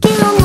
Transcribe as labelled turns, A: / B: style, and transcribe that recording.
A: 時の